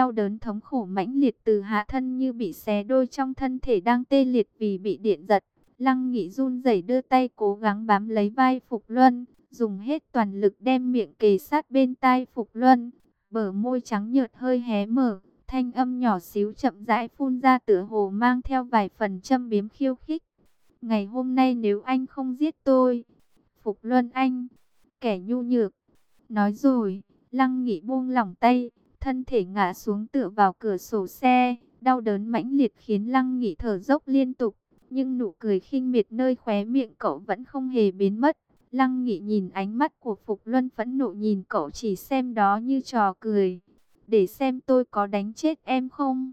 Đau đớn thống khổ mãnh liệt từ hạ thân như bị xé đôi trong thân thể đang tê liệt vì bị điện giật. Lăng Nghị run rẩy đưa tay cố gắng bám lấy vai Phục Luân, dùng hết toàn lực đem miệng kề sát bên tai Phục Luân. Bờ môi trắng nhợt hơi hé mở, thanh âm nhỏ xíu chậm rãi phun ra tựa hồ mang theo vài phần châm biếm khiêu khích. Ngày hôm nay nếu anh không giết tôi, Phục Luân anh, kẻ nhu nhược. Nói rồi, Lăng Nghị buông lỏng tay, thân thể ngã xuống tựa vào cửa sổ xe, đau đớn mãnh liệt khiến Lăng Nghị thở dốc liên tục, nhưng nụ cười khinh miệt nơi khóe miệng cậu vẫn không hề biến mất. Lăng Nghị nhìn ánh mắt của Phục Luân phẫn nộ nhìn cậu chỉ xem đó như trò cười, để xem tôi có đánh chết em không.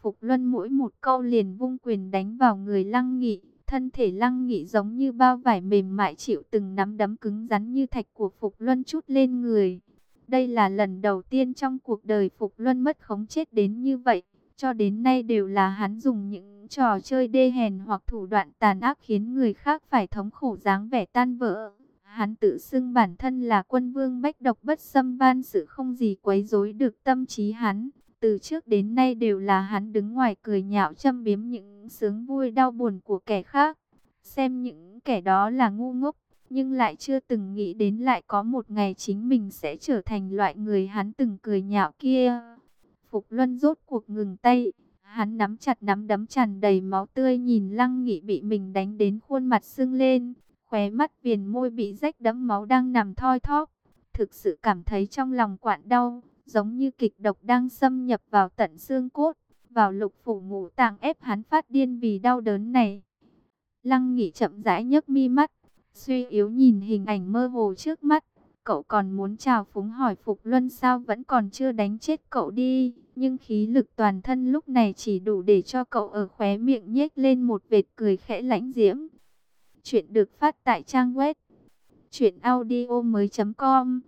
Phục Luân mỗi một câu liền vung quyền đánh vào người Lăng Nghị, thân thể Lăng Nghị giống như bao vải mềm mại chịu từng nắm đấm cứng rắn như thạch của Phục Luân chút lên người. Đây là lần đầu tiên trong cuộc đời Phục Luân mất khống chết đến như vậy. Cho đến nay đều là hắn dùng những trò chơi đê hèn hoặc thủ đoạn tàn ác khiến người khác phải thống khổ dáng vẻ tan vỡ. Hắn tự xưng bản thân là quân vương bách độc bất xâm ban sự không gì quấy rối được tâm trí hắn. Từ trước đến nay đều là hắn đứng ngoài cười nhạo châm biếm những sướng vui đau buồn của kẻ khác. Xem những kẻ đó là ngu ngốc, nhưng lại chưa từng nghĩ đến lại có một ngày chính mình sẽ trở thành loại người hắn từng cười nhạo kia. Phục Luân rốt cuộc ngừng tay, hắn nắm chặt nắm đấm tràn đầy máu tươi nhìn Lăng Nghị bị mình đánh đến khuôn mặt sưng lên, khóe mắt viền môi bị rách đẫm máu đang nằm thoi thóp. Thực sự cảm thấy trong lòng quặn đau, giống như kịch độc đang xâm nhập vào tận xương cốt, vào lục phủ ngũ tạng ép hắn phát điên vì đau đớn này. Lăng Nghị chậm rãi nhấc mi mắt, Suy yếu nhìn hình ảnh mơ hồ trước mắt, cậu còn muốn chào phúng hỏi Phục Luân sao vẫn còn chưa đánh chết cậu đi. Nhưng khí lực toàn thân lúc này chỉ đủ để cho cậu ở khóe miệng nhếch lên một vệt cười khẽ lãnh diễm. Chuyện được phát tại trang web chuyện audio mới com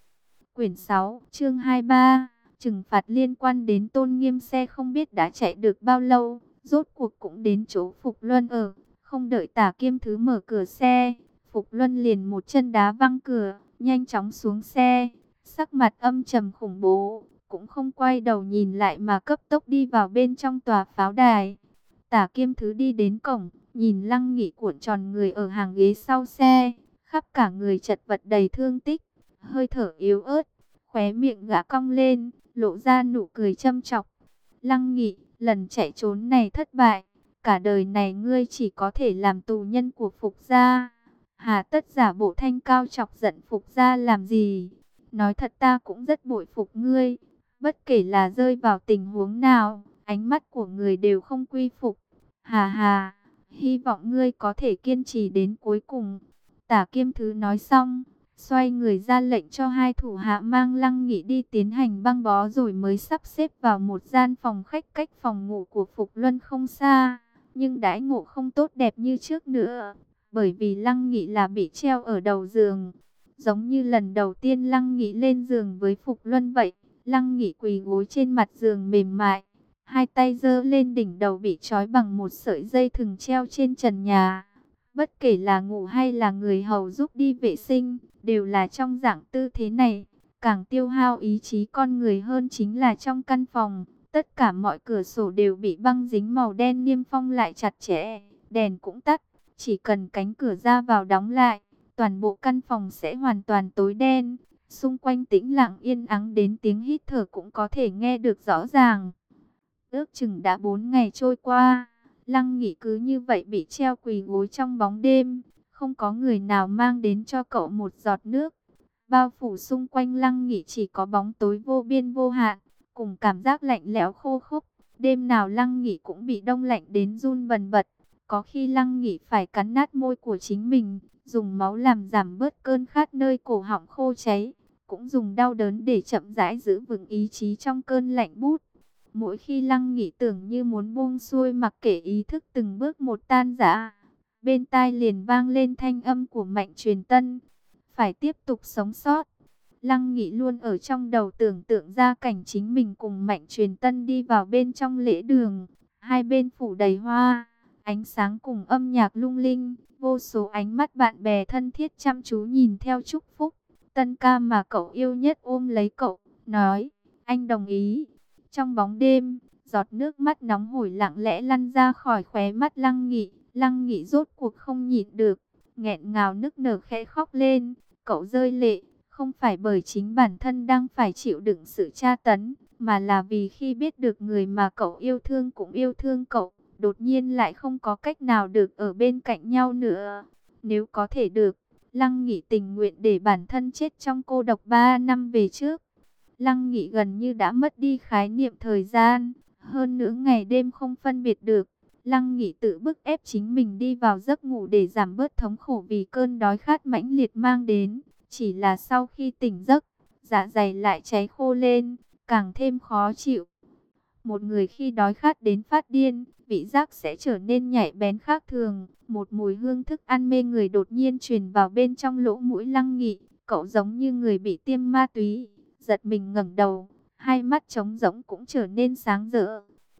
Quyển 6, chương 23. Trừng phạt liên quan đến tôn nghiêm xe không biết đã chạy được bao lâu, rốt cuộc cũng đến chỗ Phục Luân ở, không đợi Tả Kiêm Thứ mở cửa xe, Phục Luân liền một chân đá văng cửa, nhanh chóng xuống xe, sắc mặt âm trầm khủng bố, cũng không quay đầu nhìn lại mà cấp tốc đi vào bên trong tòa pháo đài. Tả Kiêm Thứ đi đến cổng, nhìn Lăng Nghị cuộn tròn người ở hàng ghế sau xe, khắp cả người chật vật đầy thương tích, hơi thở yếu ớt, khóe miệng gã cong lên, lộ ra nụ cười châm chọc. Lăng Nghị, lần chạy trốn này thất bại, cả đời này ngươi chỉ có thể làm tù nhân của Phục gia. Hà tất giả bộ thanh cao chọc giận Phục ra làm gì? Nói thật ta cũng rất bội phục ngươi. Bất kể là rơi vào tình huống nào, ánh mắt của người đều không quy phục. Hà hà, hy vọng ngươi có thể kiên trì đến cuối cùng. Tả kiêm thứ nói xong, xoay người ra lệnh cho hai thủ hạ mang lăng nghị đi tiến hành băng bó rồi mới sắp xếp vào một gian phòng khách cách phòng ngủ của Phục Luân không xa. Nhưng đãi ngộ không tốt đẹp như trước nữa bởi vì Lăng Nghị là bị treo ở đầu giường. Giống như lần đầu tiên Lăng Nghị lên giường với Phục Luân vậy, Lăng Nghị quỳ gối trên mặt giường mềm mại, hai tay giơ lên đỉnh đầu bị trói bằng một sợi dây thừng treo trên trần nhà. Bất kể là ngủ hay là người hầu giúp đi vệ sinh, đều là trong dạng tư thế này. Càng tiêu hao ý chí con người hơn chính là trong căn phòng, tất cả mọi cửa sổ đều bị băng dính màu đen niêm phong lại chặt chẽ, đèn cũng tắt. Chỉ cần cánh cửa ra vào đóng lại, toàn bộ căn phòng sẽ hoàn toàn tối đen. Xung quanh tĩnh lặng yên ắng đến tiếng hít thở cũng có thể nghe được rõ ràng. Ước chừng đã 4 ngày trôi qua, Lăng Nghị cứ như vậy bị treo quỳ gối trong bóng đêm, không có người nào mang đến cho cậu một giọt nước. Bao phủ xung quanh Lăng Nghị chỉ có bóng tối vô biên vô hạn, cùng cảm giác lạnh lẽo khô khốc. Đêm nào Lăng Nghị cũng bị đông lạnh đến run bần bật. Có khi Lăng nghỉ phải cắn nát môi của chính mình, dùng máu làm giảm bớt cơn khát nơi cổ họng khô cháy, cũng dùng đau đớn để chậm rãi giữ vững ý chí trong cơn lạnh bút. Mỗi khi Lăng nghỉ tưởng như muốn buông xuôi mặc kệ ý thức từng bước một tan rã, bên tai liền vang lên thanh âm của Mạnh Truyền Tân, phải tiếp tục sống sót. Lăng Nghị luôn ở trong đầu tưởng tượng ra cảnh chính mình cùng Mạnh Truyền Tân đi vào bên trong lễ đường, hai bên phủ đầy hoa Ánh sáng cùng âm nhạc lung linh, vô số ánh mắt bạn bè thân thiết chăm chú nhìn theo chúc phúc. Tân ca mà cậu yêu nhất ôm lấy cậu, nói, anh đồng ý. Trong bóng đêm, giọt nước mắt nóng hổi lặng lẽ lăn ra khỏi khóe mắt Lăng Nghị. Lăng Nghị rốt cuộc không nhịn được, nghẹn ngào nức nở khẽ khóc lên. Cậu rơi lệ, không phải bởi chính bản thân đang phải chịu đựng sự tra tấn, mà là vì khi biết được người mà cậu yêu thương cũng yêu thương cậu, đột nhiên lại không có cách nào được ở bên cạnh nhau nữa. Nếu có thể được, Lăng Nghị tình nguyện để bản thân chết trong cô độc 3 năm về trước. Lăng Nghị gần như đã mất đi khái niệm thời gian, hơn nữa ngày đêm không phân biệt được. Lăng Nghị tự bức ép chính mình đi vào giấc ngủ để giảm bớt thống khổ vì cơn đói khát mãnh liệt mang đến. Chỉ là sau khi tỉnh giấc, dạ dày lại cháy khô lên, càng thêm khó chịu. Một người khi đói khát đến phát điên, vị giác sẽ trở nên nhạy bén khác thường. Một mùi hương thức ăn mê người đột nhiên truyền vào bên trong lỗ mũi lăng nghị. Cậu giống như người bị tiêm ma túy, giật mình ngẩng đầu, hai mắt trống rỗng cũng trở nên sáng rỡ.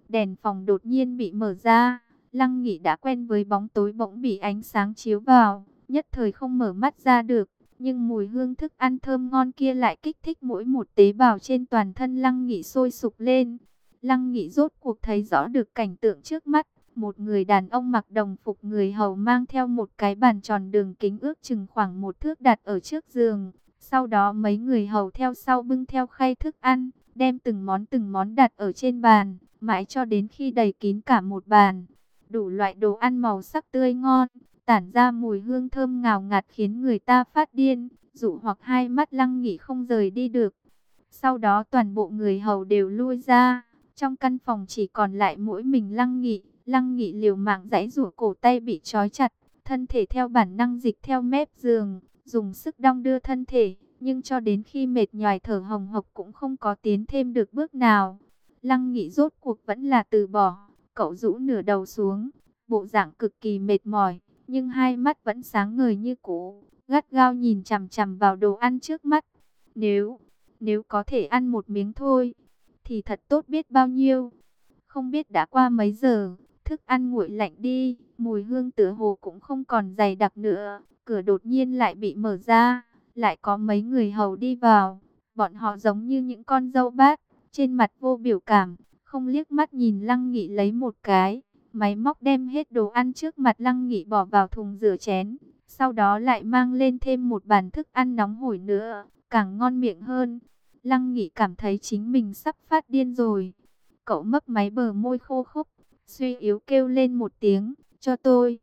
Đèn phòng đột nhiên bị mở ra, lăng nghị đã quen với bóng tối bỗng bị ánh sáng chiếu vào, nhất thời không mở mắt ra được. Nhưng mùi hương thức ăn thơm ngon kia lại kích thích mỗi một tế bào trên toàn thân lăng nghị sôi sục lên. Lăng Nghị rốt cuộc thấy rõ được cảnh tượng trước mắt. Một người đàn ông mặc đồng phục người hầu mang theo một cái bàn tròn đường kính ước chừng khoảng một thước đặt ở trước giường. Sau đó mấy người hầu theo sau bưng theo khay thức ăn, đem từng món từng món đặt ở trên bàn, mãi cho đến khi đầy kín cả một bàn. Đủ loại đồ ăn màu sắc tươi ngon, tản ra mùi hương thơm ngào ngạt khiến người ta phát điên, dụ hoặc hai mắt lăng nghỉ không rời đi được. Sau đó toàn bộ người hầu đều lui ra, trong căn phòng chỉ còn lại mỗi mình Lăng Nghị, Lăng Nghị liều mạng giãy rủa cổ tay bị trói chặt, thân thể theo bản năng dịch theo mép giường, dùng sức đong đưa thân thể, nhưng cho đến khi mệt nhoài thở hồng hộc cũng không có tiến thêm được bước nào. Lăng Nghị rốt cuộc vẫn là từ bỏ, cậu rũ nửa đầu xuống, bộ dạng cực kỳ mệt mỏi, nhưng hai mắt vẫn sáng ngời như cũ, gắt gao nhìn chằm chằm vào đồ ăn trước mắt. Nếu, nếu có thể ăn một miếng thôi, thì thật tốt biết bao nhiêu. Không biết đã qua mấy giờ, thức ăn nguội lạnh đi, mùi hương tựa hồ cũng không còn dày đặc nữa. Cửa đột nhiên lại bị mở ra, lại có mấy người hầu đi vào. Bọn họ giống như những con dâu bát, trên mặt vô biểu cảm, không liếc mắt nhìn Lăng Nghị lấy một cái. Máy móc đem hết đồ ăn trước mặt Lăng Nghị bỏ vào thùng rửa chén. Sau đó lại mang lên thêm một bàn thức ăn nóng hổi nữa, càng ngon miệng hơn. Lăng Nghị cảm thấy chính mình sắp phát điên rồi. Cậu mấp máy bờ môi khô khốc, suy yếu kêu lên một tiếng, cho tôi.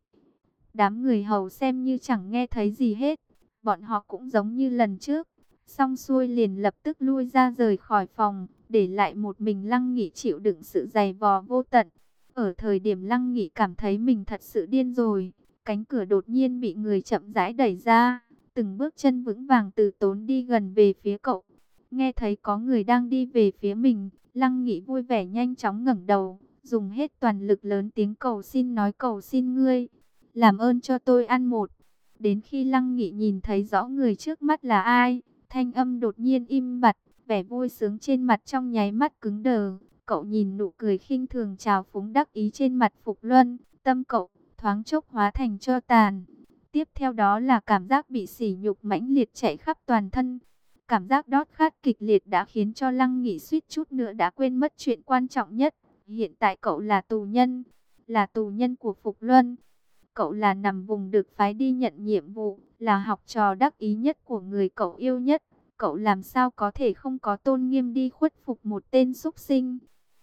Đám người hầu xem như chẳng nghe thấy gì hết. Bọn họ cũng giống như lần trước. Xong xuôi liền lập tức lui ra rời khỏi phòng, để lại một mình Lăng Nghị chịu đựng sự dày vò vô tận. Ở thời điểm Lăng Nghị cảm thấy mình thật sự điên rồi, cánh cửa đột nhiên bị người chậm rãi đẩy ra, từng bước chân vững vàng từ tốn đi gần về phía cậu. Nghe thấy có người đang đi về phía mình, Lăng Nghị vui vẻ nhanh chóng ngẩng đầu, dùng hết toàn lực lớn tiếng cầu xin nói cầu xin ngươi, làm ơn cho tôi ăn một. Đến khi Lăng Nghị nhìn thấy rõ người trước mắt là ai, thanh âm đột nhiên im bặt, vẻ vui sướng trên mặt trong nháy mắt cứng đờ. Cậu nhìn nụ cười khinh thường trào phúng đắc ý trên mặt Phục Luân, tâm cậu thoáng chốc hóa thành cho tàn. Tiếp theo đó là cảm giác bị sỉ nhục mãnh liệt chạy khắp toàn thân. Cảm giác đót khát kịch liệt đã khiến cho Lăng Nghị suýt chút nữa đã quên mất chuyện quan trọng nhất. Hiện tại cậu là tù nhân, là tù nhân của Phục Luân. Cậu là nằm vùng được phái đi nhận nhiệm vụ, là học trò đắc ý nhất của người cậu yêu nhất. Cậu làm sao có thể không có tôn nghiêm đi khuất phục một tên súc sinh.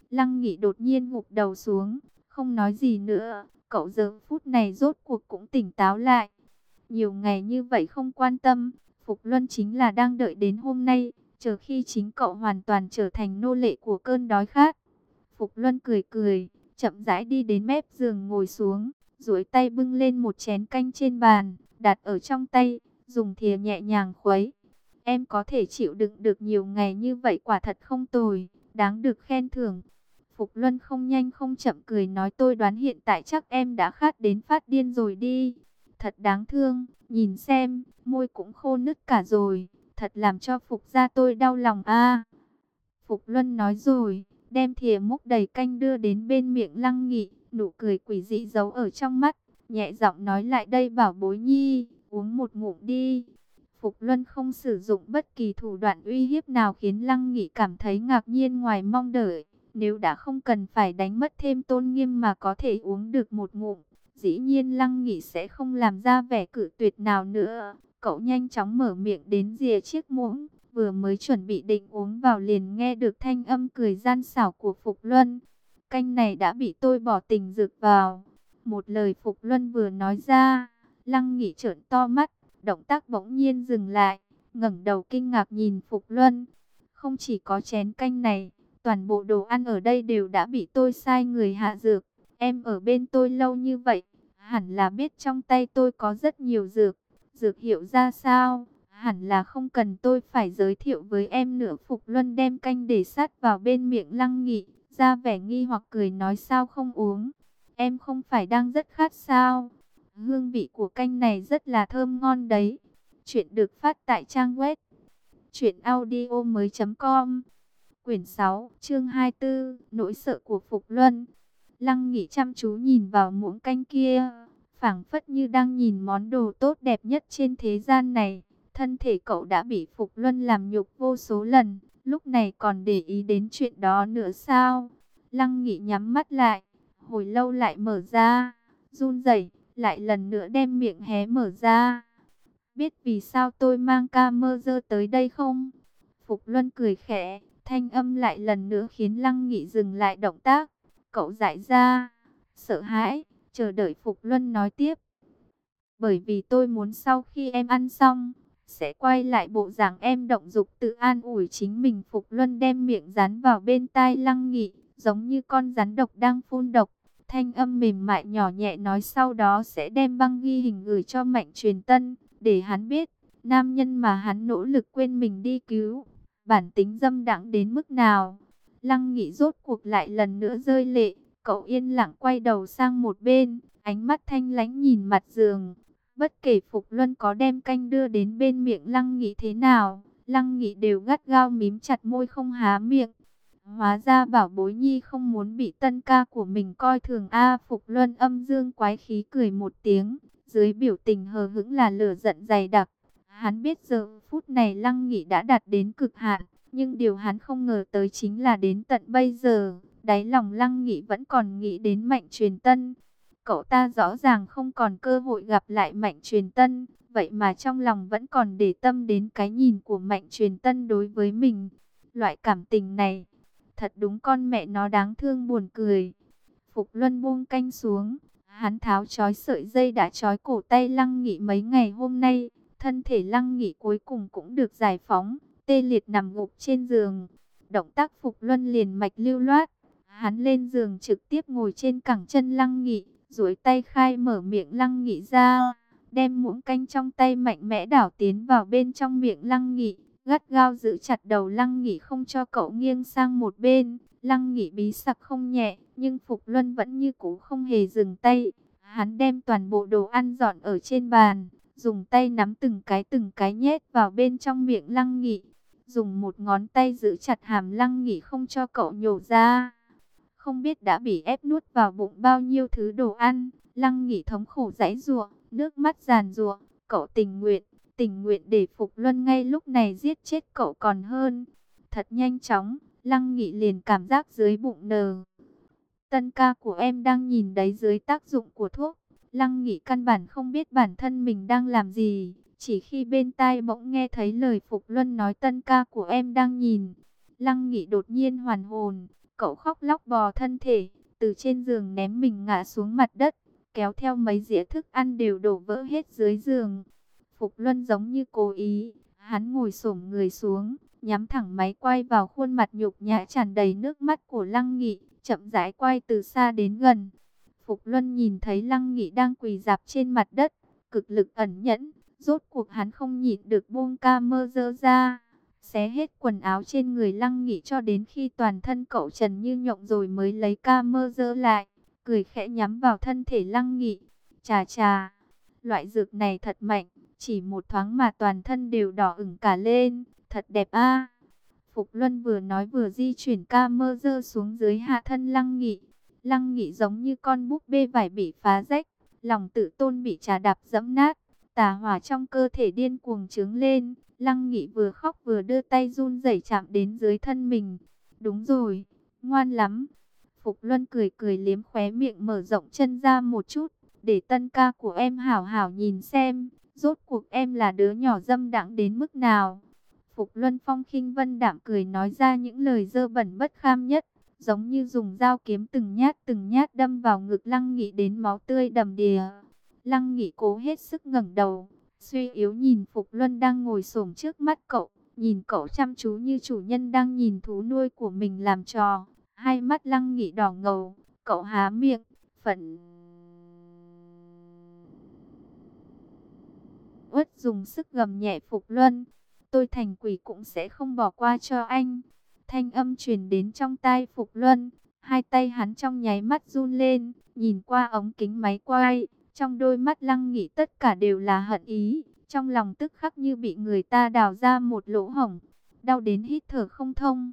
Lăng Nghị đột nhiên ngục đầu xuống, không nói gì nữa. Cậu giờ phút này rốt cuộc cũng tỉnh táo lại. Nhiều ngày như vậy không quan tâm, Phục Luân chính là đang đợi đến hôm nay, chờ khi chính cậu hoàn toàn trở thành nô lệ của cơn đói khát. Phục Luân cười cười, chậm rãi đi đến mép giường ngồi xuống, duỗi tay bưng lên một chén canh trên bàn, đặt ở trong tay, dùng thìa nhẹ nhàng khuấy. Em có thể chịu đựng được nhiều ngày như vậy quả thật không tồi, đáng được khen thưởng. Phục Luân không nhanh không chậm cười nói tôi đoán hiện tại chắc em đã khát đến phát điên rồi đi thật đáng thương, nhìn xem, môi cũng khô nứt cả rồi, thật làm cho Phục gia tôi đau lòng a. Phục Luân nói rồi, đem thìa múc đầy canh đưa đến bên miệng Lăng Nghị, nụ cười quỷ dị giấu ở trong mắt, nhẹ giọng nói lại đây bảo bối nhi, uống một ngụm đi. Phục Luân không sử dụng bất kỳ thủ đoạn uy hiếp nào khiến Lăng Nghị cảm thấy ngạc nhiên ngoài mong đợi. Nếu đã không cần phải đánh mất thêm tôn nghiêm mà có thể uống được một ngụm, dĩ nhiên Lăng Nghị sẽ không làm ra vẻ cử tuyệt nào nữa. Cậu nhanh chóng mở miệng đến rìa chiếc muỗng, vừa mới chuẩn bị định uống vào liền nghe được thanh âm cười gian xảo của Phục Luân. Canh này đã bị tôi bỏ tình dược vào. Một lời Phục Luân vừa nói ra, Lăng Nghị trợn to mắt, động tác bỗng nhiên dừng lại, ngẩng đầu kinh ngạc nhìn Phục Luân. Không chỉ có chén canh này, toàn bộ đồ ăn ở đây đều đã bị tôi sai người hạ dược. Em ở bên tôi lâu như vậy, hẳn là biết trong tay tôi có rất nhiều dược. Dược hiệu ra sao? Hẳn là không cần tôi phải giới thiệu với em nữa. Phục Luân đem canh để sát vào bên miệng Lăng Nghị, ra vẻ nghi hoặc cười nói sao không uống. Em không phải đang rất khát sao? Hương vị của canh này rất là thơm ngon đấy. Chuyện được phát tại trang web truyệnaudiomoi.com. Quyển 6, chương 24, nỗi sợ của Phục Luân. Lăng Nghị chăm chú nhìn vào muỗng canh kia, phảng phất như đang nhìn món đồ tốt đẹp nhất trên thế gian này. Thân thể cậu đã bị Phục Luân làm nhục vô số lần, lúc này còn để ý đến chuyện đó nữa sao? Lăng Nghị nhắm mắt lại, hồi lâu lại mở ra, run rẩy, lại lần nữa đem miệng hé mở ra. Biết vì sao tôi mang ca mơ dơ tới đây không? Phục Luân cười khẽ, thanh âm lại lần nữa khiến Lăng Nghị dừng lại động tác. Cậu dại ra, sợ hãi, chờ đợi Phục Luân nói tiếp. Bởi vì tôi muốn sau khi em ăn xong, sẽ quay lại bộ dạng em động dục tự an ủi chính mình. Phục Luân đem miệng dán vào bên tai Lăng Nghị, giống như con rắn độc đang phun độc. Thanh âm mềm mại nhỏ nhẹ nói sau đó sẽ đem băng ghi hình gửi cho Mạnh Truyền Tân, để hắn biết, nam nhân mà hắn nỗ lực quên mình đi cứu, bản tính dâm đãng đến mức nào. Lăng Nghị rốt cuộc lại lần nữa rơi lệ, cậu yên lặng quay đầu sang một bên, ánh mắt thanh lánh nhìn mặt giường. Bất kể Phục Luân có đem canh đưa đến bên miệng Lăng Nghị thế nào, Lăng Nghị đều gắt gao mím chặt môi không há miệng. Hóa ra bảo bối nhi không muốn bị tân ca của mình coi thường A Phục Luân âm dương quái khí cười một tiếng, dưới biểu tình hờ hững là lửa giận dày đặc. Hắn biết giờ phút này Lăng Nghị đã đạt đến cực hạn, nhưng điều hắn không ngờ tới chính là đến tận bây giờ, đáy lòng Lăng Nghị vẫn còn nghĩ đến Mạnh Truyền Tân. Cậu ta rõ ràng không còn cơ hội gặp lại Mạnh Truyền Tân, vậy mà trong lòng vẫn còn để tâm đến cái nhìn của Mạnh Truyền Tân đối với mình. Loại cảm tình này, thật đúng con mẹ nó đáng thương buồn cười. Phục Luân buông canh xuống, hắn tháo trói sợi dây đã trói cổ tay Lăng Nghị mấy ngày hôm nay, thân thể Lăng Nghị cuối cùng cũng được giải phóng, tê liệt nằm gục trên giường. Động tác Phục Luân liền mạch lưu loát, hắn lên giường trực tiếp ngồi trên cẳng chân Lăng Nghị, duỗi tay khai mở miệng Lăng Nghị ra, đem muỗng canh trong tay mạnh mẽ đảo tiến vào bên trong miệng Lăng Nghị gắt gao giữ chặt đầu Lăng Nghị không cho cậu nghiêng sang một bên. Lăng Nghị bí sặc không nhẹ, nhưng Phục Luân vẫn như cũ không hề dừng tay. Hắn đem toàn bộ đồ ăn dọn ở trên bàn, dùng tay nắm từng cái từng cái nhét vào bên trong miệng Lăng Nghị. Dùng một ngón tay giữ chặt hàm Lăng nghỉ không cho cậu nhổ ra. Không biết đã bị ép nuốt vào bụng bao nhiêu thứ đồ ăn. Lăng nghỉ thống khổ giãy giụa, nước mắt giàn giụa, cậu tình nguyện tình nguyện để Phục Luân ngay lúc này giết chết cậu còn hơn. Thật nhanh chóng, Lăng nghỉ liền cảm giác dưới bụng nờ. Tân ca của em đang nhìn đấy dưới tác dụng của thuốc. Lăng nghỉ căn bản không biết bản thân mình đang làm gì. Chỉ khi bên tai bỗng nghe thấy lời Phục Luân nói tân ca của em đang nhìn. Lăng Nghị đột nhiên hoàn hồn, cậu khóc lóc bò thân thể, từ trên giường ném mình ngã xuống mặt đất, kéo theo mấy dĩa thức ăn đều đổ vỡ hết dưới giường. Phục Luân giống như cố ý, hắn ngồi xổm người xuống, nhắm thẳng máy quay vào khuôn mặt nhục nhã tràn đầy nước mắt của Lăng Nghị, chậm rãi quay từ xa đến gần. Phục Luân nhìn thấy Lăng Nghị đang quỳ dạp trên mặt đất, cực lực ẩn nhẫn, rốt cuộc hắn không nhịn được buông ca mơ dơ ra, xé hết quần áo trên người Lăng nghỉ cho đến khi toàn thân cậu trần như nhộng rồi mới lấy ca mơ dơ lại, cười khẽ nhắm vào thân thể Lăng nghỉ. Chà chà, loại dược này thật mạnh, chỉ một thoáng mà toàn thân đều đỏ ửng cả lên, thật đẹp a. Phục Luân vừa nói vừa di chuyển ca mơ dơ xuống dưới hạ thân Lăng nghỉ. Lăng nghỉ giống như con búp bê vải bị phá rách, lòng tự tôn bị trà đạp dẫm nát, tà hỏa trong cơ thể điên cuồng trướng lên. Lăng Nghị vừa khóc vừa đưa tay run rẩy chạm đến dưới thân mình. Đúng rồi, ngoan lắm. Phục Luân cười cười liếm khóe miệng mở rộng chân ra một chút, để tân ca của em hảo hảo nhìn xem, rốt cuộc em là đứa nhỏ dâm đãng đến mức nào. Phục Luân Phong khinh vân đạm cười nói ra những lời dơ bẩn bất kham nhất, giống như dùng dao kiếm từng nhát từng nhát đâm vào ngực Lăng Nghị đến máu tươi đầm đìa. Lăng Nghị cố hết sức ngẩng đầu, suy yếu nhìn Phục Luân đang ngồi xổm trước mắt cậu, nhìn cậu chăm chú như chủ nhân đang nhìn thú nuôi của mình làm trò. Hai mắt Lăng Nghị đỏ ngầu, cậu há miệng, phẫn uất dùng sức gầm nhẹ Phục Luân. Tôi thành quỷ cũng sẽ không bỏ qua cho anh. Thanh âm truyền đến trong tai Phục Luân. Hai tay hắn trong nháy mắt run lên, nhìn qua ống kính máy quay. Trong đôi mắt lăng nghỉ tất cả đều là hận ý. Trong lòng tức khắc như bị người ta đào ra một lỗ hổng. Đau đến hít thở không thông.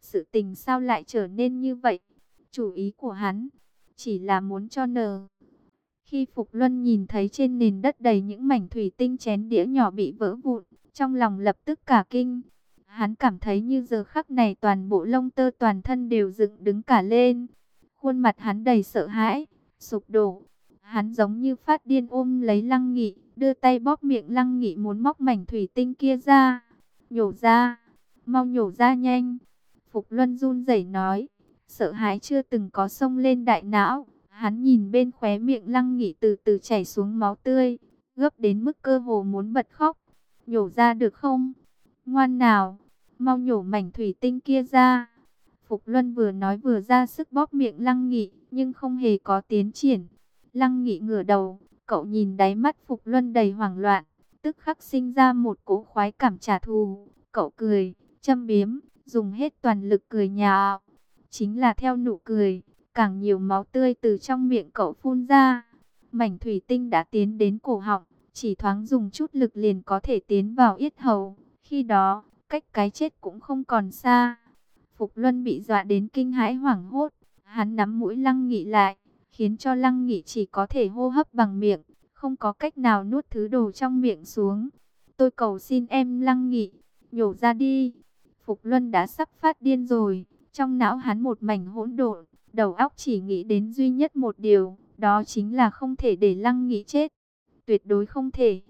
Sự tình sao lại trở nên như vậy? Chủ ý của hắn chỉ là muốn cho nờ. Khi Phục Luân nhìn thấy trên nền đất đầy những mảnh thủy tinh chén đĩa nhỏ bị vỡ vụn, trong lòng lập tức cả kinh. Hắn cảm thấy như giờ khắc này toàn bộ lông tơ toàn thân đều dựng đứng cả lên. Khuôn mặt hắn đầy sợ hãi, sụp đổ. Hắn giống như phát điên ôm lấy lăng nghị, đưa tay bóp miệng lăng nghị muốn móc mảnh thủy tinh kia ra. Nhổ ra, mau nhổ ra nhanh. Phục Luân run rẩy nói, sợ hãi chưa từng có sông lên đại não. Hắn nhìn bên khóe miệng lăng nghị từ từ chảy xuống máu tươi, gấp đến mức cơ hồ muốn bật khóc. Nhổ ra được không? Ngoan nào, mau nhổ mảnh thủy tinh kia ra. Phục Luân vừa nói vừa ra sức bóp miệng lăng nghị, nhưng không hề có tiến triển. Lăng nghị ngửa đầu, cậu nhìn đáy mắt Phục Luân đầy hoảng loạn, tức khắc sinh ra một cỗ khoái cảm trả thù. Cậu cười, châm biếm, dùng hết toàn lực cười nhạo. Chính là theo nụ cười, càng nhiều máu tươi từ trong miệng cậu phun ra. Mảnh thủy tinh đã tiến đến cổ họng, chỉ thoáng dùng chút lực liền có thể tiến vào yết hầu. Khi đó, cách cái chết cũng không còn xa. Phục Luân bị dọa đến kinh hãi hoảng hốt, hắn nắm mũi Lăng Nghị lại, khiến cho Lăng Nghị chỉ có thể hô hấp bằng miệng, không có cách nào nuốt thứ đồ trong miệng xuống. Tôi cầu xin em Lăng Nghị, nhổ ra đi. Phục Luân đã sắp phát điên rồi, trong não hắn một mảnh hỗn độn, đầu óc chỉ nghĩ đến duy nhất một điều, đó chính là không thể để Lăng Nghị chết. Tuyệt đối không thể.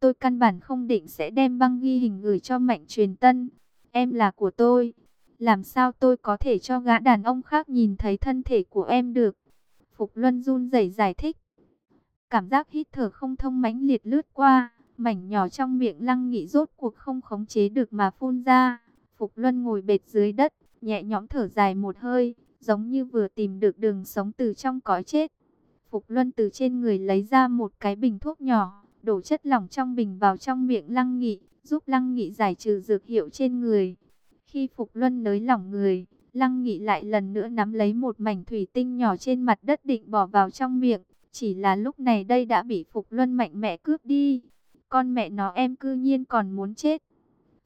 Tôi căn bản không định sẽ đem băng ghi hình gửi cho Mạnh Truyền Tân. Em là của tôi. Làm sao tôi có thể cho gã đàn ông khác nhìn thấy thân thể của em được? Phục Luân run rẩy giải thích. Cảm giác hít thở không thông mãnh liệt lướt qua, mảnh nhỏ trong miệng lăng nghị rốt cuộc không khống chế được mà phun ra. Phục Luân ngồi bệt dưới đất, nhẹ nhõm thở dài một hơi, giống như vừa tìm được đường sống từ trong cõi chết. Phục Luân từ trên người lấy ra một cái bình thuốc nhỏ, đổ chất lỏng trong bình vào trong miệng Lăng Nghị, giúp Lăng Nghị giải trừ dược hiệu trên người. Khi Phục Luân nới lỏng người, Lăng Nghị lại lần nữa nắm lấy một mảnh thủy tinh nhỏ trên mặt đất định bỏ vào trong miệng. Chỉ là lúc này đây đã bị Phục Luân mạnh mẽ cướp đi. Con mẹ nó em cư nhiên còn muốn chết.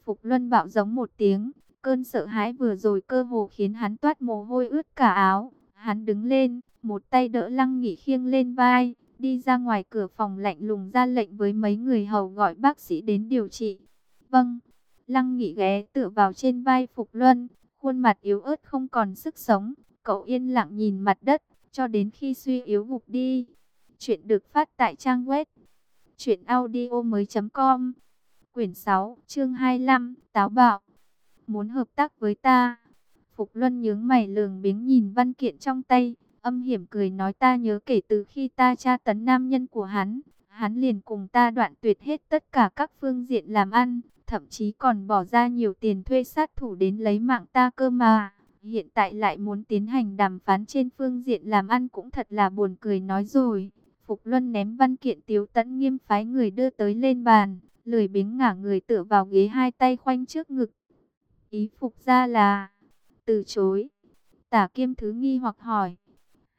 Phục Luân bạo giống một tiếng. Cơn sợ hãi vừa rồi cơ hồ khiến hắn toát mồ hôi ướt cả áo. Hắn đứng lên, một tay đỡ Lăng Nghị khiêng lên vai, đi ra ngoài cửa phòng lạnh lùng ra lệnh với mấy người hầu gọi bác sĩ đến điều trị. Vâng, Lăng Nghị ghé tựa vào trên vai Phục Luân, khuôn mặt yếu ớt không còn sức sống, cậu yên lặng nhìn mặt đất, cho đến khi suy yếu gục đi. Chuyện được phát tại trang web truyệnaudiomoi.com. Quyển 6, chương 25, táo bạo. Muốn hợp tác với ta? Phục Luân nhướng mày lường biếng nhìn văn kiện trong tay, âm hiểm cười nói ta nhớ kể từ khi ta tra tấn nam nhân của hắn, hắn liền cùng ta đoạn tuyệt hết tất cả các phương diện làm ăn, thậm chí còn bỏ ra nhiều tiền thuê sát thủ đến lấy mạng ta cơ mà. Hiện tại lại muốn tiến hành đàm phán trên phương diện làm ăn cũng thật là buồn cười nói rồi. Phục Luân ném văn kiện tiếu tẫn nghiêm phái người đưa tới lên bàn, lười biếng ngả người tựa vào ghế hai tay khoanh trước ngực. Ý Phục ra là từ chối. Tả kiêm thứ nghi hoặc hỏi.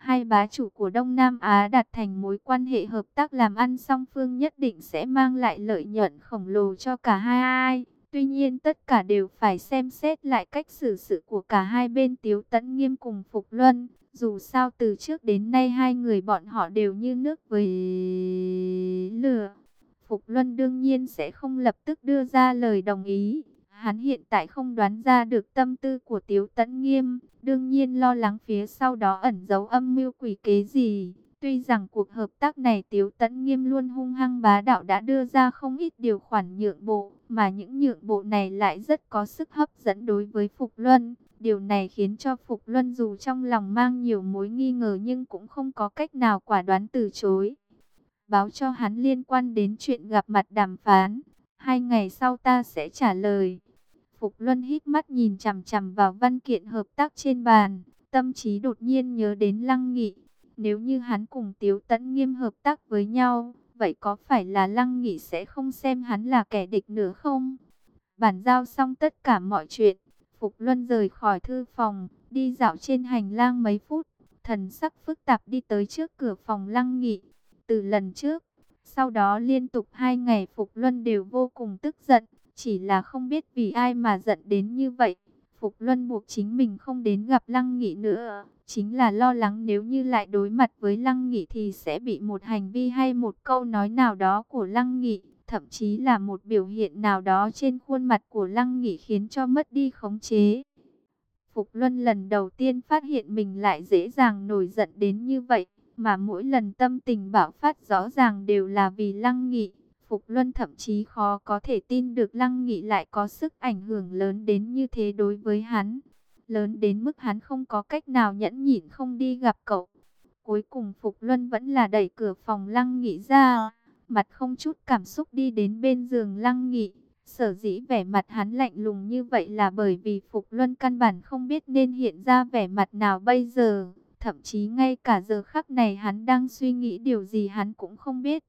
Hai bá chủ của Đông Nam Á đặt thành mối quan hệ hợp tác làm ăn song phương nhất định sẽ mang lại lợi nhuận khổng lồ cho cả hai ai. Tuy nhiên tất cả đều phải xem xét lại cách xử sự của cả hai bên Tiếu Tấn Nghiêm cùng Phục Luân. Dù sao từ trước đến nay hai người bọn họ đều như nước với lửa. Phục Luân đương nhiên sẽ không lập tức đưa ra lời đồng ý. Hắn hiện tại không đoán ra được tâm tư của Tiếu Tấn Nghiêm, đương nhiên lo lắng phía sau đó ẩn giấu âm mưu quỷ kế gì. Tuy rằng cuộc hợp tác này Tiếu Tấn Nghiêm luôn hung hăng bá đạo đã đưa ra không ít điều khoản nhượng bộ, mà những nhượng bộ này lại rất có sức hấp dẫn đối với Phục Luân. Điều này khiến cho Phục Luân dù trong lòng mang nhiều mối nghi ngờ nhưng cũng không có cách nào quả đoán từ chối. Báo cho hắn liên quan đến chuyện gặp mặt đàm phán. Hai ngày sau ta sẽ trả lời. Phục Luân hít mắt nhìn chằm chằm vào văn kiện hợp tác trên bàn. Tâm trí đột nhiên nhớ đến Lăng Nghị. Nếu như hắn cùng Tiếu Tấn Nghiêm hợp tác với nhau, vậy có phải là Lăng Nghị sẽ không xem hắn là kẻ địch nữa không? Bản giao xong tất cả mọi chuyện, Phục Luân rời khỏi thư phòng, đi dạo trên hành lang mấy phút, thần sắc phức tạp đi tới trước cửa phòng Lăng Nghị. Từ lần trước, sau đó liên tục hai ngày Phục Luân đều vô cùng tức giận, chỉ là không biết vì ai mà giận đến như vậy. Phục Luân buộc chính mình không đến gặp Lăng Nghị nữa, chính là lo lắng nếu như lại đối mặt với Lăng Nghị thì sẽ bị một hành vi hay một câu nói nào đó của Lăng Nghị, thậm chí là một biểu hiện nào đó trên khuôn mặt của Lăng Nghị khiến cho mất đi khống chế. Phục Luân lần đầu tiên phát hiện mình lại dễ dàng nổi giận đến như vậy, mà mỗi lần tâm tình bạo phát rõ ràng đều là vì Lăng Nghị. Phục Luân thậm chí khó có thể tin được Lăng Nghị lại có sức ảnh hưởng lớn đến như thế đối với hắn. Lớn đến mức hắn không có cách nào nhẫn nhịn không đi gặp cậu. Cuối cùng Phục Luân vẫn là đẩy cửa phòng Lăng Nghị ra, mặt không chút cảm xúc đi đến bên giường Lăng Nghị. Sở dĩ vẻ mặt hắn lạnh lùng như vậy là bởi vì Phục Luân căn bản không biết nên hiện ra vẻ mặt nào bây giờ. Thậm chí ngay cả giờ khắc này hắn đang suy nghĩ điều gì hắn cũng không biết.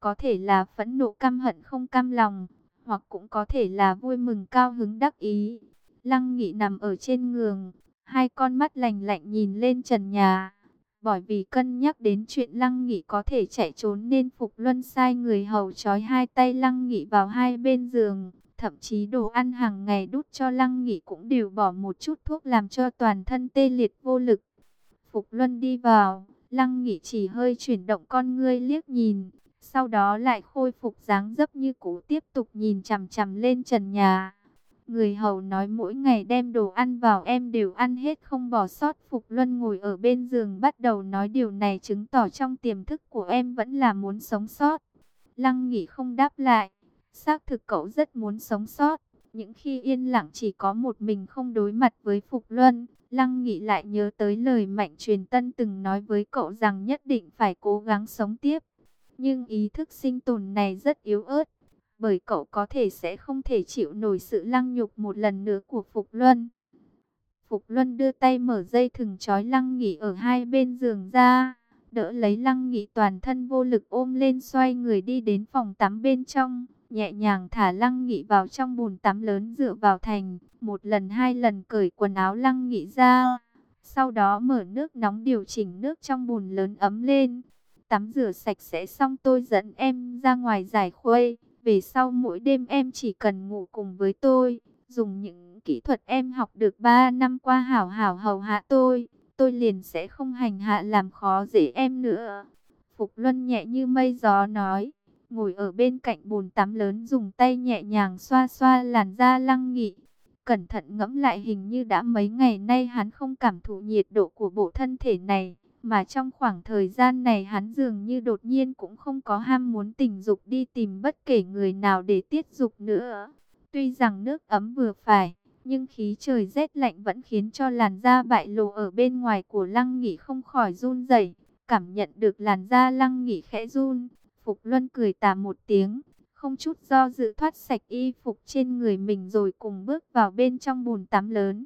Có thể là phẫn nộ căm hận không cam lòng, hoặc cũng có thể là vui mừng cao hứng đắc ý. Lăng Nghị nằm ở trên giường, hai con mắt lạnh lạnh nhìn lên trần nhà. Bởi vì cân nhắc đến chuyện Lăng Nghị có thể chạy trốn nên Phục Luân sai người hầu trói hai tay Lăng Nghị vào hai bên giường. Thậm chí đồ ăn hàng ngày đút cho Lăng Nghị cũng đều bỏ một chút thuốc làm cho toàn thân tê liệt vô lực. Phục Luân đi vào, Lăng Nghị chỉ hơi chuyển động con ngươi liếc nhìn, sau đó lại khôi phục dáng dấp như cũ tiếp tục nhìn chằm chằm lên trần nhà. Người hầu nói mỗi ngày đem đồ ăn vào em đều ăn hết không bỏ sót. Phục Luân ngồi ở bên giường bắt đầu nói điều này chứng tỏ trong tiềm thức của em vẫn là muốn sống sót. Lăng nghỉ không đáp lại, xác thực cậu rất muốn sống sót. Những khi yên lặng chỉ có một mình không đối mặt với Phục Luân, Lăng Nghị lại nhớ tới lời Mạnh Truyền Tân từng nói với cậu rằng nhất định phải cố gắng sống tiếp. Nhưng ý thức sinh tồn này rất yếu ớt, bởi cậu có thể sẽ không thể chịu nổi sự lăng nhục một lần nữa của Phục Luân. Phục Luân đưa tay mở dây thừng trói Lăng Nghị ở hai bên giường ra, đỡ lấy Lăng Nghị toàn thân vô lực ôm lên xoay người đi đến phòng tắm bên trong, nhẹ nhàng thả Lăng Nghị vào trong bồn tắm lớn dựa vào thành, một lần hai lần cởi quần áo Lăng Nghị ra, sau đó mở nước nóng điều chỉnh nước trong bồn lớn ấm lên. Tắm rửa sạch sẽ xong tôi dẫn em ra ngoài giải khuây. Về sau mỗi đêm em chỉ cần ngủ cùng với tôi, dùng những kỹ thuật em học được 3 năm qua hảo hảo hầu hạ tôi, tôi liền sẽ không hành hạ làm khó dễ em nữa. Phục Luân nhẹ như mây gió nói, ngồi ở bên cạnh bồn tắm lớn dùng tay nhẹ nhàng xoa xoa làn da lăng nghị. Cẩn thận ngẫm lại hình như đã mấy ngày nay hắn không cảm thụ nhiệt độ của bộ thân thể này. Mà trong khoảng thời gian này hắn dường như đột nhiên cũng không có ham muốn tình dục đi tìm bất kể người nào để tiết dục nữa. Tuy rằng nước ấm vừa phải, nhưng khí trời rét lạnh vẫn khiến cho làn da bại lộ ở bên ngoài của Lăng nghỉ không khỏi run rẩy. Cảm nhận được làn da Lăng nghỉ khẽ run, Phục Luân cười tà một tiếng, không chút do dự thoát sạch y phục trên người mình rồi cùng bước vào bên trong bồn tắm lớn.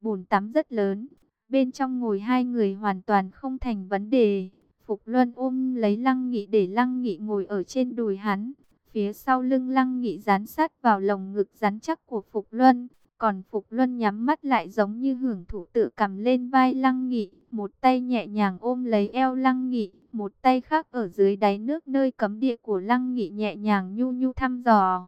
Bồn tắm rất lớn, Bên trong ngồi hai người hoàn toàn không thành vấn đề. Phục Luân ôm lấy Lăng Nghị để Lăng Nghị ngồi ở trên đùi hắn. Phía sau lưng Lăng Nghị dán sát vào lồng ngực rắn chắc của Phục Luân. Còn Phục Luân nhắm mắt lại giống như hưởng thụ tự cầm lên vai Lăng Nghị. Một tay nhẹ nhàng ôm lấy eo Lăng Nghị. Một tay khác ở dưới đáy nước nơi cấm địa của Lăng Nghị nhẹ nhàng nhu nhu thăm dò.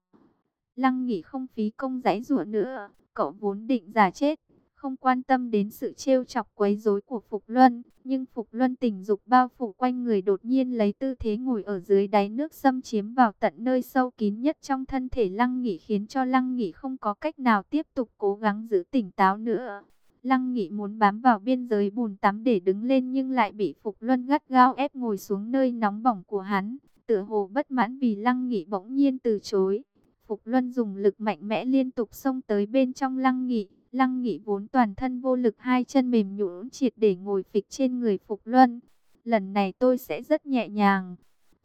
Lăng Nghị không phí công giãy giụa nữa. Cậu vốn định giả chết không quan tâm đến sự trêu chọc quấy rối của Phục Luân, nhưng Phục Luân tình dục bao phủ quanh người đột nhiên lấy tư thế ngồi ở dưới đáy nước xâm chiếm vào tận nơi sâu kín nhất trong thân thể Lăng Nghị khiến cho Lăng Nghị không có cách nào tiếp tục cố gắng giữ tỉnh táo nữa. Lăng Nghị muốn bám vào biên giới bùn tắm để đứng lên nhưng lại bị Phục Luân gắt gao ép ngồi xuống nơi nóng bỏng của hắn. Tựa hồ bất mãn vì Lăng Nghị bỗng nhiên từ chối. Phục Luân dùng lực mạnh mẽ liên tục xông tới bên trong Lăng Nghị. Lăng Nghị vốn toàn thân vô lực hai chân mềm nhũn triệt để ngồi phịch trên người Phục Luân. Lần này tôi sẽ rất nhẹ nhàng.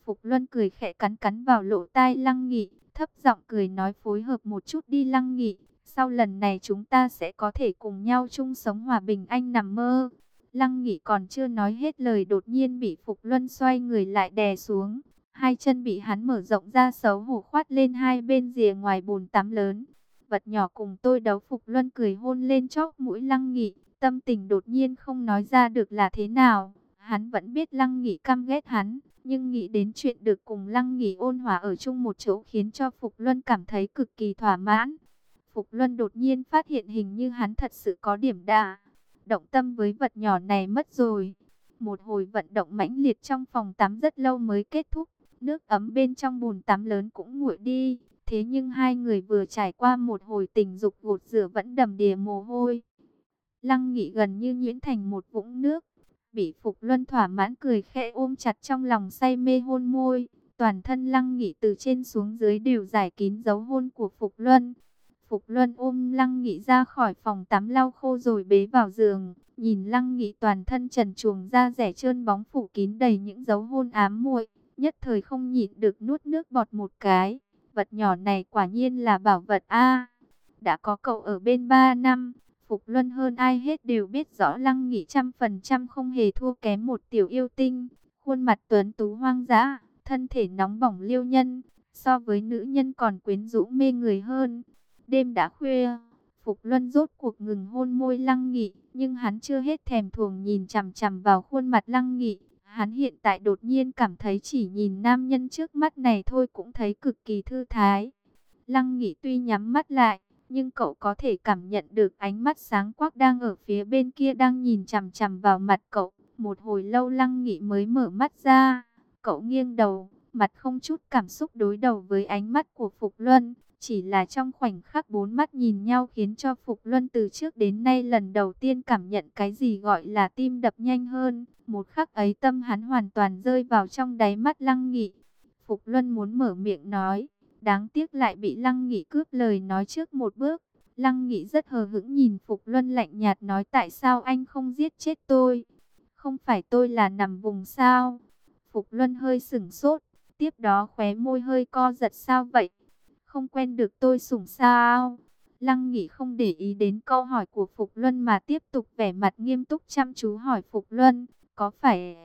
Phục Luân cười khẽ cắn cắn vào lỗ tai Lăng Nghị, thấp giọng cười nói phối hợp một chút đi Lăng Nghị. Sau lần này chúng ta sẽ có thể cùng nhau chung sống hòa bình anh nằm mơ. Lăng Nghị còn chưa nói hết lời đột nhiên bị Phục Luân xoay người lại đè xuống. Hai chân bị hắn mở rộng ra xấu hổ khoát lên hai bên rìa ngoài bồn tắm lớn. Vật nhỏ cùng tôi đấu Phục Luân cười hôn lên chóp mũi Lăng Nghị. Tâm tình đột nhiên không nói ra được là thế nào. Hắn vẫn biết Lăng Nghị căm ghét hắn. Nhưng nghĩ đến chuyện được cùng Lăng Nghị ôn hòa ở chung một chỗ khiến cho Phục Luân cảm thấy cực kỳ thỏa mãn. Phục Luân đột nhiên phát hiện hình như hắn thật sự có điểm đà. Động tâm với vật nhỏ này mất rồi. Một hồi vận động mãnh liệt trong phòng tắm rất lâu mới kết thúc. Nước ấm bên trong bồn tắm lớn cũng nguội đi. Thế nhưng hai người vừa trải qua một hồi tình dục gột rửa vẫn đầm đìa mồ hôi. Lăng nghị gần như nhuyễn thành một vũng nước. Bị Phục Luân thỏa mãn cười khẽ ôm chặt trong lòng say mê hôn môi. Toàn thân lăng nghị từ trên xuống dưới đều giải kín dấu hôn của Phục Luân. Phục Luân ôm Lăng Nghị ra khỏi phòng tắm lau khô rồi bế vào giường, nhìn Lăng Nghị toàn thân trần truồng da rẻ trơn bóng phủ kín đầy những dấu hôn ám muội, nhất thời không nhịn được nuốt nước bọt một cái. Vật nhỏ này quả nhiên là bảo vật a. đã có cậu ở bên ba năm, Phục Luân hơn ai hết đều biết rõ Lăng Nghị trăm phần trăm không hề thua kém một tiểu yêu tinh, khuôn mặt tuấn tú hoang dã, thân thể nóng bỏng liêu nhân, so với nữ nhân còn quyến rũ mê người hơn. Đêm đã khuya, Phục Luân rốt cuộc ngừng hôn môi Lăng Nghị, nhưng hắn chưa hết thèm thuồng nhìn chằm chằm vào khuôn mặt Lăng Nghị. Hắn hiện tại đột nhiên cảm thấy chỉ nhìn nam nhân trước mắt này thôi cũng thấy cực kỳ thư thái. Lăng Nghị tuy nhắm mắt lại, nhưng cậu có thể cảm nhận được ánh mắt sáng quắc đang ở phía bên kia đang nhìn chằm chằm vào mặt cậu. Một hồi lâu Lăng Nghị mới mở mắt ra, cậu nghiêng đầu, mặt không chút cảm xúc đối đầu với ánh mắt của Phục Luân. Chỉ là trong khoảnh khắc bốn mắt nhìn nhau khiến cho Phục Luân từ trước đến nay lần đầu tiên cảm nhận cái gì gọi là tim đập nhanh hơn. Một khắc ấy tâm hắn hoàn toàn rơi vào trong đáy mắt Lăng Nghị. Phục Luân muốn mở miệng nói, đáng tiếc lại bị Lăng Nghị cướp lời nói trước một bước. Lăng Nghị rất hờ hững nhìn Phục Luân lạnh nhạt nói tại sao anh không giết chết tôi? Không phải tôi là nằm vùng sao? Phục Luân hơi sửng sốt, tiếp đó khóe môi hơi co giật sao vậy? Không quen được tôi sủng sao? Lăng Nghị không để ý đến câu hỏi của Phục Luân mà tiếp tục vẻ mặt nghiêm túc chăm chú hỏi Phục Luân, có phải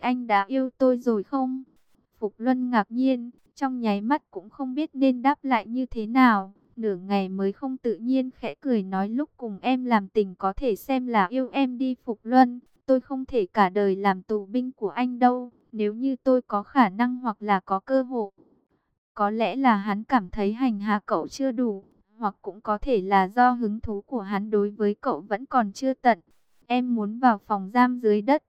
anh đã yêu tôi rồi không? Phục Luân ngạc nhiên, trong nháy mắt cũng không biết nên đáp lại như thế nào. Nửa ngày mới không tự nhiên khẽ cười nói lúc cùng em làm tình có thể xem là yêu em đi Phục Luân. Tôi không thể cả đời làm tù binh của anh đâu. Nếu như tôi có khả năng hoặc là có cơ hội, có lẽ là hắn cảm thấy hành hạ cậu chưa đủ, hoặc cũng có thể là do hứng thú của hắn đối với cậu vẫn còn chưa tận. Em muốn vào phòng giam dưới đất.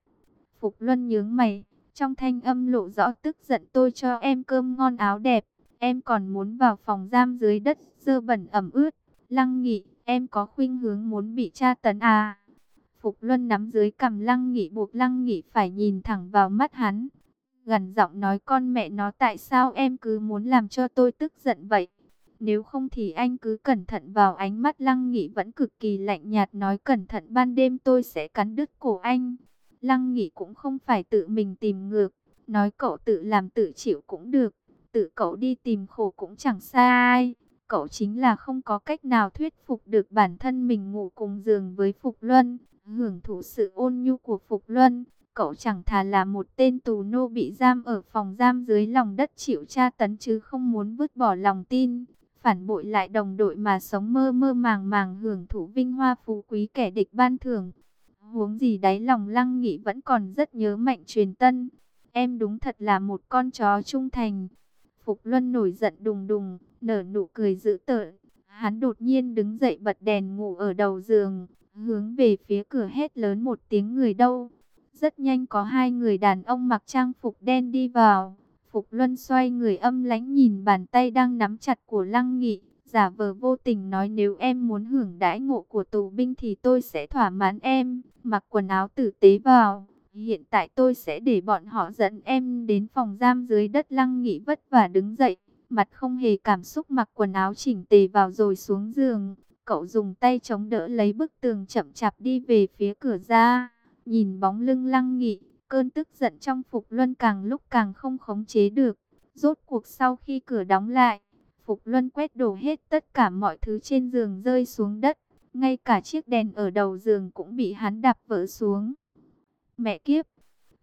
Phục Luân nhướng mày, trong thanh âm lộ rõ tức giận tôi cho em cơm ngon áo đẹp. Em còn muốn vào phòng giam dưới đất, dơ bẩn ẩm ướt. Lăng nghị, em có khuynh hướng muốn bị tra tấn à? Phục Luân nắm dưới cầm Lăng Nghị buộc Lăng Nghị phải nhìn thẳng vào mắt hắn. Gần giọng nói con mẹ nó tại sao em cứ muốn làm cho tôi tức giận vậy? Nếu không thì anh cứ cẩn thận vào ánh mắt Lăng Nghị vẫn cực kỳ lạnh nhạt nói cẩn thận ban đêm tôi sẽ cắn đứt cổ anh. Lăng Nghị cũng không phải tự mình tìm ngược, nói cậu tự làm tự chịu cũng được, tự cậu đi tìm khổ cũng chẳng sai. Cậu chính là không có cách nào thuyết phục được bản thân mình ngủ cùng giường với Phục Luân, hưởng thụ sự ôn nhu của Phục Luân. Cậu chẳng thà là một tên tù nô bị giam ở phòng giam dưới lòng đất chịu tra tấn chứ không muốn vứt bỏ lòng tin. Phản bội lại đồng đội mà sống mơ mơ màng màng hưởng thụ vinh hoa phú quý kẻ địch ban thưởng. Huống gì đáy lòng lăng nghị vẫn còn rất nhớ mạnh truyền tân. Em đúng thật là một con chó trung thành. Phục Luân nổi giận đùng đùng, nở nụ cười dữ tợn. Hắn đột nhiên đứng dậy bật đèn ngủ ở đầu giường, hướng về phía cửa hét lớn một tiếng người đâu. Rất nhanh có hai người đàn ông mặc trang phục đen đi vào. Phục Luân xoay người âm lãnh nhìn bàn tay đang nắm chặt của Lăng Nghị, giả vờ vô tình nói nếu em muốn hưởng đãi ngộ của tù binh thì tôi sẽ thỏa mãn em, mặc quần áo tử tế vào. Hiện tại tôi sẽ để bọn họ dẫn em đến phòng giam dưới đất lăng nghị vất và đứng dậy, mặt không hề cảm xúc mặc quần áo chỉnh tề vào rồi xuống giường. Cậu dùng tay chống đỡ lấy bức tường chậm chạp đi về phía cửa ra, nhìn bóng lưng lăng nghị, cơn tức giận trong Phục Luân càng lúc càng không khống chế được. Rốt cuộc sau khi cửa đóng lại, Phục Luân quét đổ hết tất cả mọi thứ trên giường rơi xuống đất. Ngay cả chiếc đèn ở đầu giường cũng bị hắn đạp vỡ xuống. Mẹ kiếp!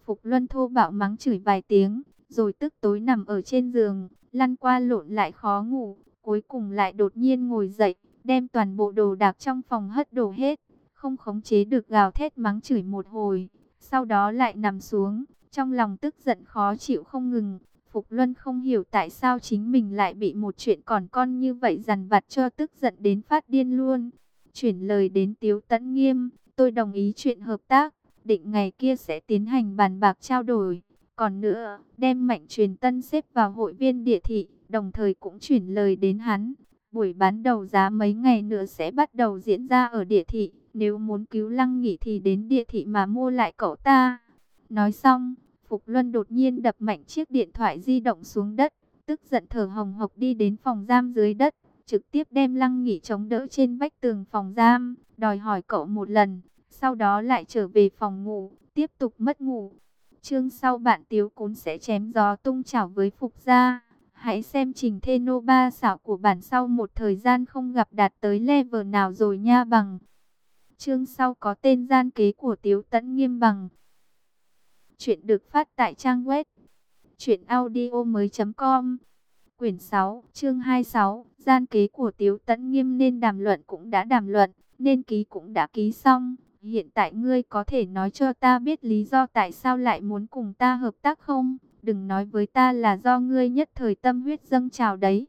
Phục Luân thô bạo mắng chửi vài tiếng, rồi tức tối nằm ở trên giường, lăn qua lộn lại khó ngủ. Cuối cùng lại đột nhiên ngồi dậy, đem toàn bộ đồ đạc trong phòng hất đổ hết. Không khống chế được gào thét mắng chửi một hồi, sau đó lại nằm xuống, trong lòng tức giận khó chịu không ngừng. Phục Luân không hiểu tại sao chính mình lại bị một chuyện còn con như vậy dằn vặt cho tức giận đến phát điên luôn. Chuyển lời đến Tiếu Tấn Nghiêm, tôi đồng ý chuyện hợp tác, định ngày kia sẽ tiến hành bàn bạc trao đổi. Còn nữa, đem mạnh truyền tân xếp vào hội viên địa thị, đồng thời cũng chuyển lời đến hắn. Buổi bán đầu giá mấy ngày nữa sẽ bắt đầu diễn ra ở địa thị. Nếu muốn cứu lăng nghỉ thì đến địa thị mà mua lại cậu ta. Nói xong, Phục Luân đột nhiên đập mạnh chiếc điện thoại di động xuống đất. Tức giận thở hồng hộc đi đến phòng giam dưới đất. Trực tiếp đem lăng nghỉ chống đỡ trên vách tường phòng giam. Đòi hỏi cậu một lần. Sau đó lại trở về phòng ngủ. Tiếp tục mất ngủ. Chương sau bạn tiếu cún sẽ chém gió tung chảo với Phục gia. Hãy xem trình thê nô ba xảo của bản sau một thời gian không gặp đạt tới level nào rồi nha bằng. Chương sau có tên gian kế của Tiếu Tấn Nghiêm bằng. Chuyện được phát tại trang web truyệnaudiomoi.com. Quyển 6, chương 26, gian kế của Tiếu Tấn Nghiêm nên đàm luận cũng đã đàm luận, nên ký cũng đã ký xong. Hiện tại ngươi có thể nói cho ta biết lý do tại sao lại muốn cùng ta hợp tác không? Đừng nói với ta là do ngươi nhất thời tâm huyết dâng trào đấy.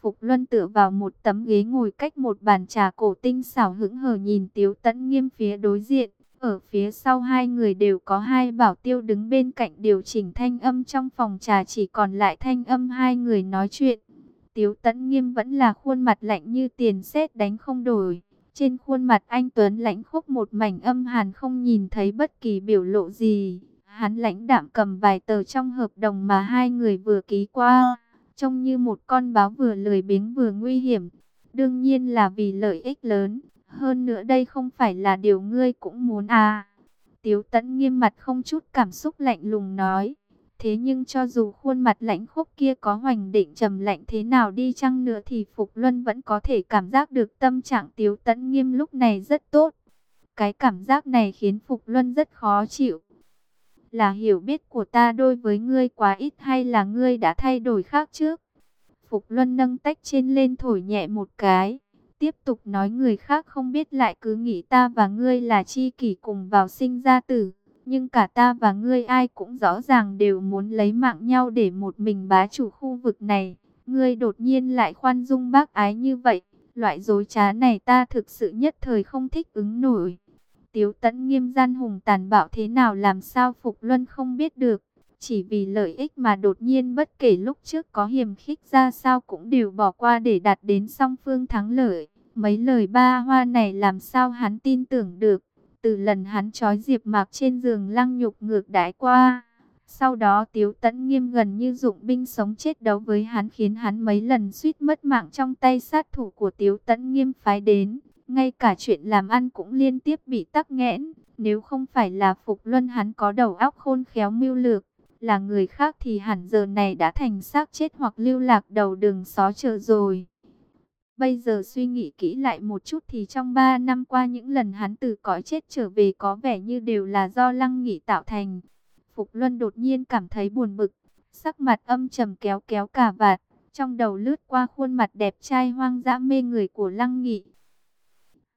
Phục Luân tựa vào một tấm ghế ngồi cách một bàn trà cổ tinh xảo hững hờ nhìn Tiếu Tấn Nghiêm phía đối diện. Ở phía sau hai người đều có hai bảo tiêu đứng bên cạnh điều chỉnh thanh âm trong phòng trà chỉ còn lại thanh âm hai người nói chuyện. Tiếu Tấn Nghiêm vẫn là khuôn mặt lạnh như tiền sét đánh không đổi. Trên khuôn mặt anh Tuấn lãnh khúc một mảnh âm hàn không nhìn thấy bất kỳ biểu lộ gì. Hắn lãnh đạm cầm vài tờ trong hợp đồng mà hai người vừa ký qua, trông như một con báo vừa lười biếng vừa nguy hiểm. Đương nhiên là vì lợi ích lớn, hơn nữa đây không phải là điều ngươi cũng muốn à. Tiếu tẫn nghiêm mặt không chút cảm xúc lạnh lùng nói. Thế nhưng cho dù khuôn mặt lãnh khúc kia có hoành định trầm lạnh thế nào đi chăng nữa thì Phục Luân vẫn có thể cảm giác được tâm trạng tiếu tẫn nghiêm lúc này rất tốt. Cái cảm giác này khiến Phục Luân rất khó chịu là hiểu biết của ta đối với ngươi quá ít hay là ngươi đã thay đổi khác trước? Phục Luân nâng tách trên lên thổi nhẹ một cái, tiếp tục nói người khác không biết lại cứ nghĩ ta và ngươi là chi kỷ cùng vào sinh ra tử. Nhưng cả ta và ngươi ai cũng rõ ràng đều muốn lấy mạng nhau để một mình bá chủ khu vực này. Ngươi đột nhiên lại khoan dung bác ái như vậy, loại dối trá này ta thực sự nhất thời không thích ứng nổi. Tiếu tẫn nghiêm gian hùng tàn bạo thế nào làm sao Phục Luân không biết được. Chỉ vì lợi ích mà đột nhiên bất kể lúc trước có hiểm khích ra sao cũng đều bỏ qua để đạt đến song phương thắng lợi. Mấy lời ba hoa này làm sao hắn tin tưởng được. Từ lần hắn trói Diệp Mạc trên giường lăng nhục ngược đãi qua. Sau đó Tiếu Tấn Nghiêm gần như dụng binh sống chết đấu với hắn khiến hắn mấy lần suýt mất mạng trong tay sát thủ của Tiếu Tấn Nghiêm phái đến. Ngay cả chuyện làm ăn cũng liên tiếp bị tắc nghẽn. Nếu không phải là Phục Luân hắn có đầu óc khôn khéo mưu lược, là người khác thì hẳn giờ này đã thành xác chết hoặc lưu lạc đầu đường xó chợ rồi. Bây giờ suy nghĩ kỹ lại một chút thì trong 3 năm qua những lần hắn từ cõi chết trở về có vẻ như đều là do lăng nghỉ tạo thành. Phục Luân đột nhiên cảm thấy buồn bực, sắc mặt âm trầm kéo kéo cả vạt, trong đầu lướt qua khuôn mặt đẹp trai hoang dã mê người của lăng nghỉ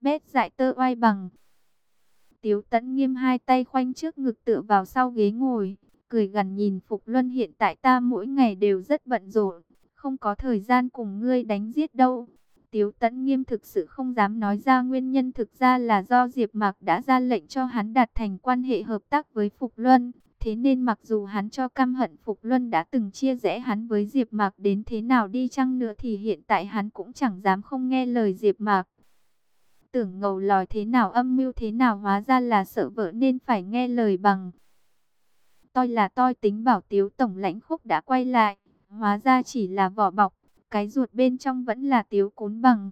bét dại tơ oai bằng. Tiếu tẫn nghiêm hai tay khoanh trước ngực tựa vào sau ghế ngồi, cười gần nhìn Phục Luân hiện tại ta mỗi ngày đều rất bận rộn, không có thời gian cùng ngươi đánh giết đâu. Tiếu tẫn nghiêm thực sự không dám nói ra nguyên nhân thực ra là do Diệp Mạc đã ra lệnh cho hắn đạt thành quan hệ hợp tác với Phục Luân. Thế nên mặc dù hắn cho căm hận Phục Luân đã từng chia rẽ hắn với Diệp Mạc đến thế nào đi chăng nữa thì hiện tại hắn cũng chẳng dám không nghe lời Diệp Mạc. Tưởng ngầu lòi thế nào âm mưu thế nào hóa ra là sợ vợ nên phải nghe lời bằng. Tôi là tôi tính bảo tiếu tổng lãnh khúc đã quay lại, hóa ra chỉ là vỏ bọc, cái ruột bên trong vẫn là tiếu cún bằng.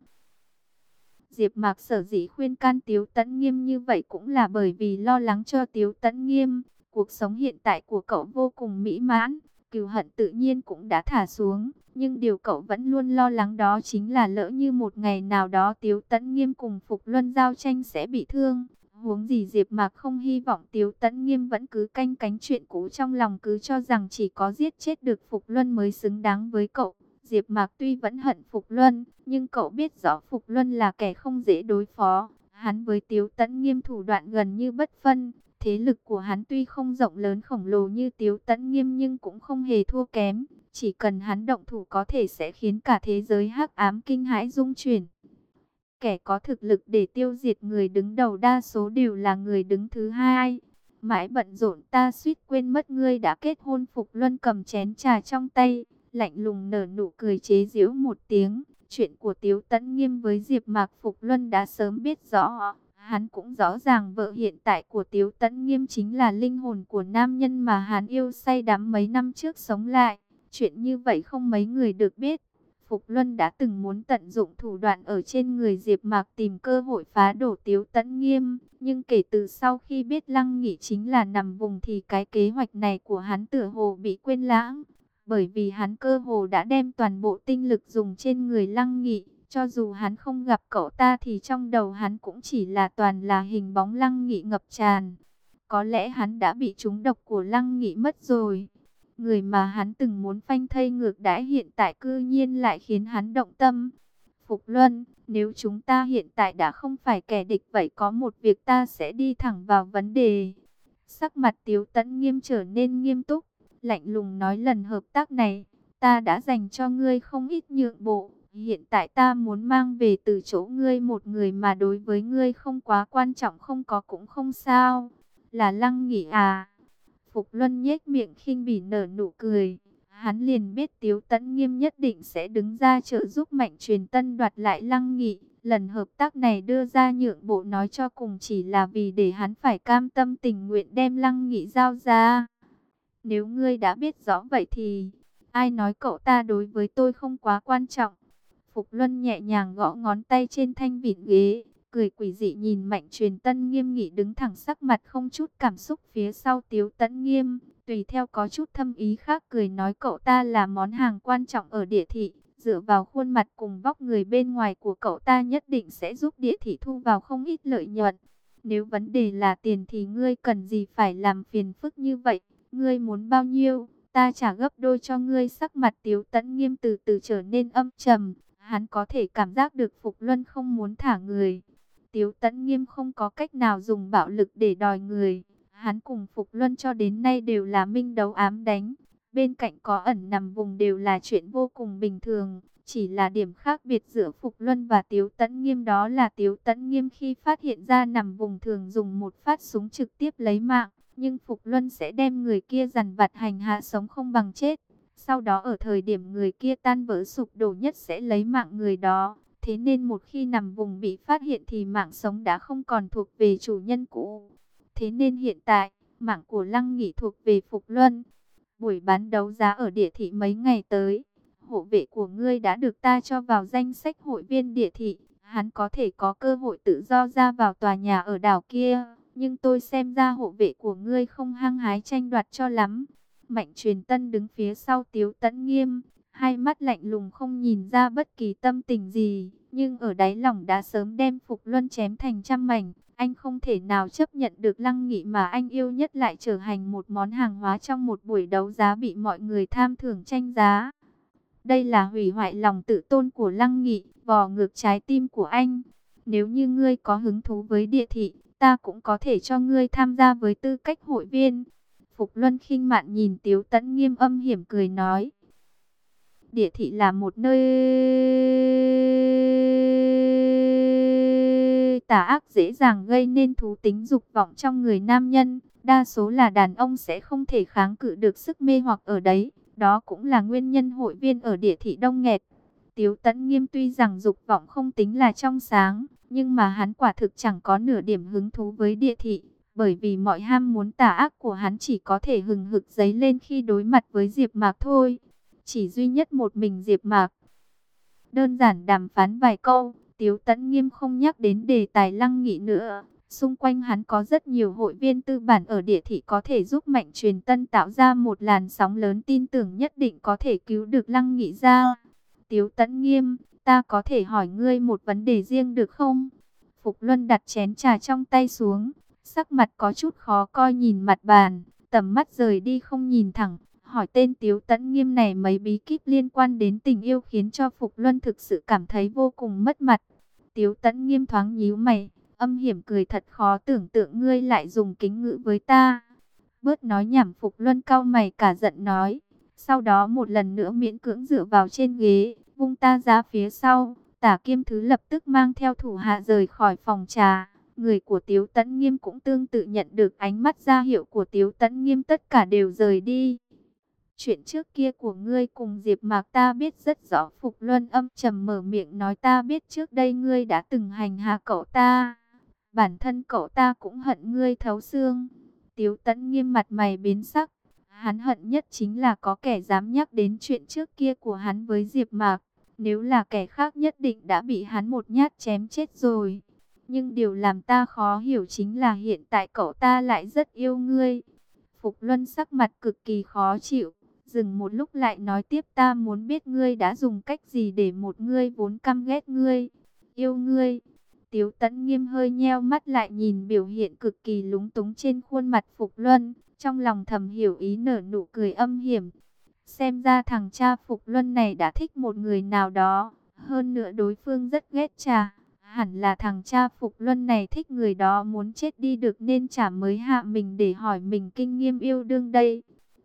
Diệp Mạc sở dĩ khuyên can Tiếu Tấn Nghiêm như vậy cũng là bởi vì lo lắng cho Tiếu Tấn Nghiêm. Cuộc sống hiện tại của cậu vô cùng mỹ mãn, cừu hận tự nhiên cũng đã thả xuống. Nhưng điều cậu vẫn luôn lo lắng đó chính là lỡ như một ngày nào đó Tiếu Tấn Nghiêm cùng Phục Luân giao tranh sẽ bị thương. Huống gì Diệp Mạc không hy vọng Tiếu Tấn Nghiêm vẫn cứ canh cánh chuyện cũ trong lòng cứ cho rằng chỉ có giết chết được Phục Luân mới xứng đáng với cậu. Diệp Mạc tuy vẫn hận Phục Luân, nhưng cậu biết rõ Phục Luân là kẻ không dễ đối phó. Hắn với Tiếu Tấn Nghiêm thủ đoạn gần như bất phân, thế lực của hắn tuy không rộng lớn khổng lồ như Tiếu Tấn Nghiêm nhưng cũng không hề thua kém, chỉ cần hắn động thủ có thể sẽ khiến cả thế giới hắc ám kinh hãi rung chuyển. Kẻ có thực lực để tiêu diệt người đứng đầu đa số đều là người đứng thứ hai. Mãi bận rộn ta suýt quên mất ngươi đã kết hôn Phục Luân cầm chén trà trong tay lạnh lùng nở nụ cười chế giễu một tiếng. Chuyện của Tiếu Tấn Nghiêm với Diệp Mạc Phục Luân đã sớm biết rõ. Hắn cũng rõ ràng vợ hiện tại của Tiếu Tấn Nghiêm chính là linh hồn của nam nhân mà hắn yêu say đắm mấy năm trước sống lại. Chuyện như vậy không mấy người được biết. Phục Luân đã từng muốn tận dụng thủ đoạn ở trên người Diệp Mạc tìm cơ hội phá đổ Tiếu Tấn Nghiêm, nhưng kể từ sau khi biết Lăng Nghị chính là nằm vùng thì cái kế hoạch này của hắn tựa hồ bị quên lãng bởi vì hắn cơ hồ đã đem toàn bộ tinh lực dùng trên người Lăng Nghị, cho dù hắn không gặp cậu ta thì trong đầu hắn cũng chỉ là toàn là hình bóng Lăng Nghị ngập tràn. Có lẽ hắn đã bị trúng độc của Lăng Nghị mất rồi. Người mà hắn từng muốn phanh thây ngược đãi hiện tại cư nhiên lại khiến hắn động tâm. Phục Luân, nếu chúng ta hiện tại đã không phải kẻ địch vậy có một việc ta sẽ đi thẳng vào vấn đề. Sắc mặt Tiếu Tấn nghiêm trở nên nghiêm túc lạnh lùng nói lần hợp tác này, ta đã dành cho ngươi không ít nhượng bộ. Hiện tại ta muốn mang về từ chỗ ngươi một người mà đối với ngươi không quá quan trọng không có cũng không sao. Là lăng nghỉ à? Phục Luân nhếch miệng khinh bỉ nở nụ cười. Hắn liền biết Tiếu Tấn Nghiêm nhất định sẽ đứng ra trợ giúp Mạnh Truyền Tân đoạt lại Lăng Nghị. Lần hợp tác này đưa ra nhượng bộ nói cho cùng chỉ là vì để hắn phải cam tâm tình nguyện đem Lăng Nghị giao ra. Nếu ngươi đã biết rõ vậy thì, ai nói cậu ta đối với tôi không quá quan trọng. Phục Luân nhẹ nhàng gõ ngón tay trên thanh vịn ghế, cười quỷ dị nhìn Mạnh Truyền Tân nghiêm nghị đứng thẳng sắc mặt không chút cảm xúc phía sau Tiếu Tấn Nghiêm, tùy theo có chút thâm ý khác cười nói cậu ta là món hàng quan trọng ở địa thị, dựa vào khuôn mặt cùng vóc người bên ngoài của cậu ta nhất định sẽ giúp địa thị thu vào không ít lợi nhuận. Nếu vấn đề là tiền thì ngươi cần gì phải làm phiền phức như vậy? Ngươi muốn bao nhiêu, ta trả gấp đôi cho ngươi sắc mặt tiếu tẫn nghiêm từ từ trở nên âm trầm. Hắn có thể cảm giác được Phục Luân không muốn thả người. Tiếu Tấn nghiêm không có cách nào dùng bạo lực để đòi người. Hắn cùng Phục Luân cho đến nay đều là minh đấu ám đánh. Bên cạnh có ẩn nằm vùng đều là chuyện vô cùng bình thường. Chỉ là điểm khác biệt giữa Phục Luân và Tiếu Tấn Nghiêm đó là Tiếu Tấn Nghiêm khi phát hiện ra nằm vùng thường dùng một phát súng trực tiếp lấy mạng, nhưng Phục Luân sẽ đem người kia dằn vặt hành hạ sống không bằng chết. Sau đó ở thời điểm người kia tan vỡ sụp đổ nhất sẽ lấy mạng người đó. Thế nên một khi nằm vùng bị phát hiện thì mạng sống đã không còn thuộc về chủ nhân cũ. Thế nên hiện tại, mạng của Lăng Nghị thuộc về Phục Luân. Buổi bán đấu giá ở địa thị mấy ngày tới, hộ vệ của ngươi đã được ta cho vào danh sách hội viên địa thị. Hắn có thể có cơ hội tự do ra vào tòa nhà ở đảo kia nhưng tôi xem ra hộ vệ của ngươi không hăng hái tranh đoạt cho lắm. Mạnh truyền tân đứng phía sau tiếu tẫn nghiêm, hai mắt lạnh lùng không nhìn ra bất kỳ tâm tình gì, nhưng ở đáy lòng đã sớm đem Phục Luân chém thành trăm mảnh. Anh không thể nào chấp nhận được lăng nghị mà anh yêu nhất lại trở thành một món hàng hóa trong một buổi đấu giá bị mọi người tham thưởng tranh giá. Đây là hủy hoại lòng tự tôn của lăng nghị, vò ngược trái tim của anh. Nếu như ngươi có hứng thú với địa thị, ta cũng có thể cho ngươi tham gia với tư cách hội viên. Phục Luân khinh mạn nhìn Tiếu Tấn nghiêm âm hiểm cười nói. Địa thị là một nơi tà ác dễ dàng gây nên thú tính dục vọng trong người nam nhân. đa số là đàn ông sẽ không thể kháng cự được sức mê hoặc ở đấy. Đó cũng là nguyên nhân hội viên ở địa thị đông nghẹt. Tiếu tẫn nghiêm tuy rằng dục vọng không tính là trong sáng, nhưng mà hắn quả thực chẳng có nửa điểm hứng thú với địa thị. Bởi vì mọi ham muốn tà ác của hắn chỉ có thể hừng hực giấy lên khi đối mặt với Diệp Mạc thôi. Chỉ duy nhất một mình Diệp Mạc. Đơn giản đàm phán vài câu, Tiếu Tấn Nghiêm không nhắc đến đề tài lăng nghị nữa. Xung quanh hắn có rất nhiều hội viên tư bản ở địa thị có thể giúp mạnh truyền tân tạo ra một làn sóng lớn tin tưởng nhất định có thể cứu được lăng nghị ra. Tiếu Tấn Nghiêm, ta có thể hỏi ngươi một vấn đề riêng được không? Phục Luân đặt chén trà trong tay xuống, sắc mặt có chút khó coi nhìn mặt bàn, tầm mắt rời đi không nhìn thẳng, hỏi tên Tiếu Tấn Nghiêm này mấy bí kíp liên quan đến tình yêu khiến cho Phục Luân thực sự cảm thấy vô cùng mất mặt. Tiếu Tấn Nghiêm thoáng nhíu mày, âm hiểm cười thật khó tưởng tượng ngươi lại dùng kính ngữ với ta. Bớt nói nhảm Phục Luân cau mày cả giận nói, sau đó một lần nữa miễn cưỡng dựa vào trên ghế, vung ta ra phía sau, tả kiêm thứ lập tức mang theo thủ hạ rời khỏi phòng trà. Người của Tiếu Tấn Nghiêm cũng tương tự nhận được ánh mắt ra hiệu của Tiếu Tấn Nghiêm tất cả đều rời đi. Chuyện trước kia của ngươi cùng Diệp Mạc ta biết rất rõ, Phục Luân âm trầm mở miệng nói ta biết trước đây ngươi đã từng hành hạ cậu ta. Bản thân cậu ta cũng hận ngươi thấu xương. Tiếu Tấn nghiêm mặt mày biến sắc. Hắn hận nhất chính là có kẻ dám nhắc đến chuyện trước kia của hắn với Diệp Mạc. Nếu là kẻ khác nhất định đã bị hắn một nhát chém chết rồi. Nhưng điều làm ta khó hiểu chính là hiện tại cậu ta lại rất yêu ngươi. Phục Luân sắc mặt cực kỳ khó chịu. Dừng một lúc lại nói tiếp ta muốn biết ngươi đã dùng cách gì để một ngươi vốn căm ghét ngươi, yêu ngươi. Tiếu Tấn nghiêm hơi nheo mắt lại nhìn biểu hiện cực kỳ lúng túng trên khuôn mặt Phục Luân, trong lòng thầm hiểu ý nở nụ cười âm hiểm. Xem ra thằng cha Phục Luân này đã thích một người nào đó, hơn nữa đối phương rất ghét cha. Hẳn là thằng cha Phục Luân này thích người đó muốn chết đi được nên chả mới hạ mình để hỏi mình kinh nghiêm yêu đương đây.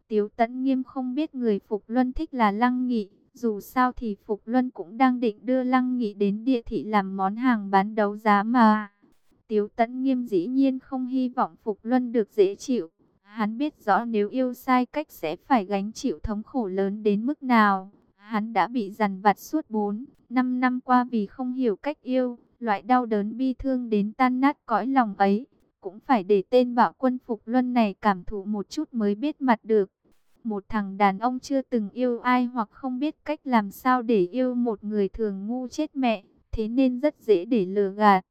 Tiếu Tấn Nghiêm không biết người Phục Luân thích là Lăng Nghị, dù sao thì Phục Luân cũng đang định đưa Lăng Nghị đến địa thị làm món hàng bán đấu giá mà. Tiếu Tấn Nghiêm dĩ nhiên không hy vọng Phục Luân được dễ chịu. Hắn biết rõ nếu yêu sai cách sẽ phải gánh chịu thống khổ lớn đến mức nào. Hắn đã bị dằn vặt suốt 4, 5 năm qua vì không hiểu cách yêu, loại đau đớn bi thương đến tan nát cõi lòng ấy. Cũng phải để tên bảo quân Phục Luân này cảm thụ một chút mới biết mặt được. Một thằng đàn ông chưa từng yêu ai hoặc không biết cách làm sao để yêu một người thường ngu chết mẹ, thế nên rất dễ để lừa gạt.